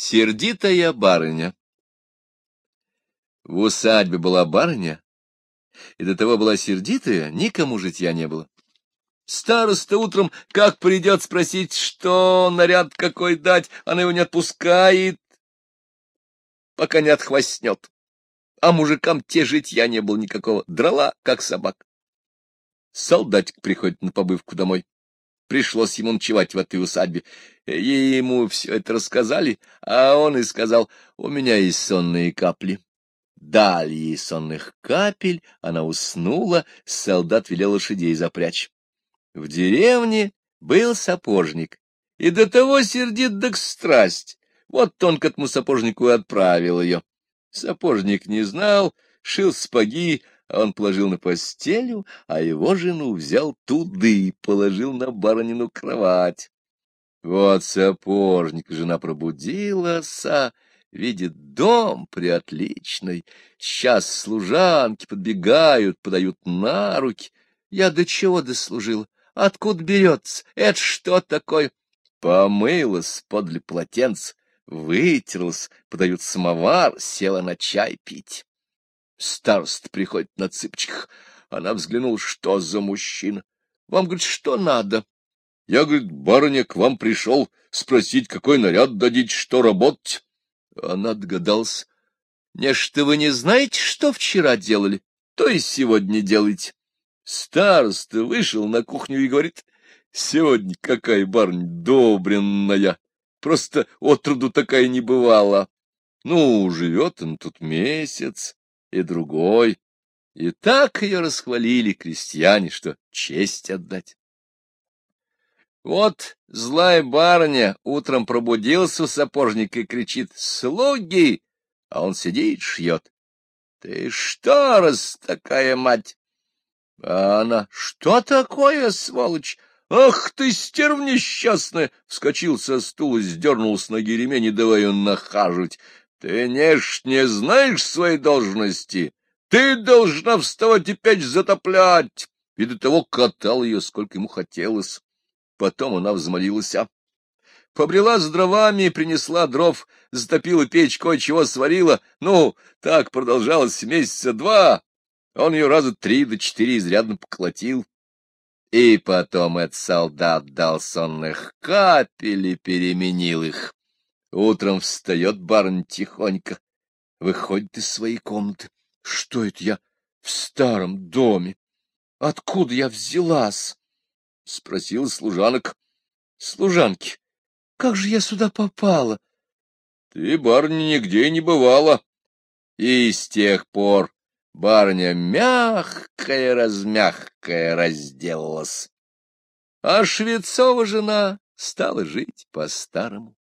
Сердитая барыня В усадьбе была барыня, и до того была сердитая, никому житья не было. Староста утром, как придет спросить, что наряд какой дать, она его не отпускает, пока не отхвостнет. А мужикам те житья не было никакого, драла, как собак. Солдатик приходит на побывку домой. Пришлось ему ночевать в этой усадьбе. И ему все это рассказали, а он и сказал, у меня есть сонные капли. Дали ей сонных капель, она уснула, солдат велел лошадей запрячь. В деревне был сапожник, и до того сердит да страсть. Вот он к этому сапожнику и отправил ее. Сапожник не знал, шил спаги, он положил на постелю, а его жену взял туды и положил на барынину кровать. Вот сапожник, жена пробудилась, а видит дом приотличный. Сейчас служанки подбегают, подают на руки. Я до чего дослужила? Откуда берется? Это что такое? Помылась подле полотенца, вытерлась, подают самовар, села на чай пить. Старост приходит на цыпчиках. Она взглянула, что за мужчина. Вам, говорит, что надо? Я, говорит, барыня, к вам пришел спросить, какой наряд дадите, что работать. Она догадалась. Нечто вы не знаете, что вчера делали, то и сегодня делаете. Староста вышел на кухню и говорит, сегодня какая барыня добренная, просто отроду такая не бывала. Ну, живет он тут месяц, и другой. И так ее расхвалили крестьяне, что честь отдать. Вот злая барыня утром пробудился у сапожника и кричит «Слуги!» А он сидит, шьет. «Ты что, раз такая мать?» А она «Что такое, сволочь?» «Ах ты, стерв несчастная!» Вскочил со стула, сдернул с ноги ремень и давай он нахаживать. Ты, неш, не знаешь своей должности. Ты должна вставать и печь затоплять. И до того катал ее, сколько ему хотелось. Потом она взмолилась. Побрела с дровами, принесла дров, затопила печь, кое-чего сварила. Ну, так продолжалось месяца два. Он ее раза три до четыре изрядно поколотил. И потом этот солдат дал сонных капель и переменил их. Утром встает барн тихонько, выходит из своей комнаты. Что это я в старом доме? Откуда я взялась? Спросил служанок. Служанки, как же я сюда попала? Ты, барыня, нигде не бывала. И с тех пор барыня мягкая-размягкая разделалась. А Швецова жена стала жить по-старому.